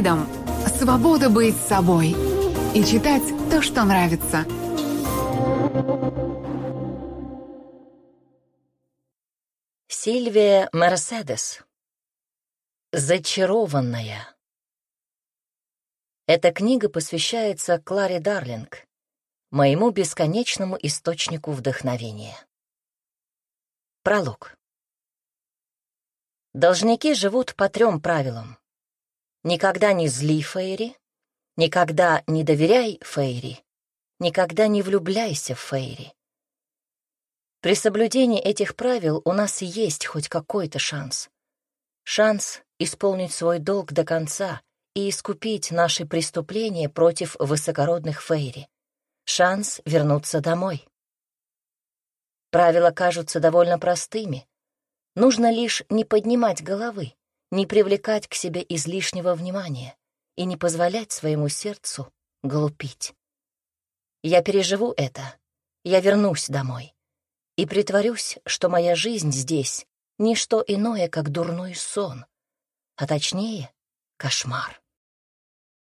Фридом — свобода быть собой и читать то, что нравится. Сильвия Мерседес. Зачарованная. Эта книга посвящается Кларе Дарлинг, моему бесконечному источнику вдохновения. Пролог. Должники живут по трем правилам. Никогда не зли Фейри, никогда не доверяй Фейри, никогда не влюбляйся в Фейри. При соблюдении этих правил у нас есть хоть какой-то шанс. Шанс исполнить свой долг до конца и искупить наши преступления против высокородных Фейри. Шанс вернуться домой. Правила кажутся довольно простыми. Нужно лишь не поднимать головы, не привлекать к себе излишнего внимания и не позволять своему сердцу глупить. Я переживу это, я вернусь домой и притворюсь, что моя жизнь здесь — ничто иное, как дурной сон, а точнее — кошмар.